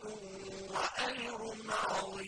صدقة وأجر عظيم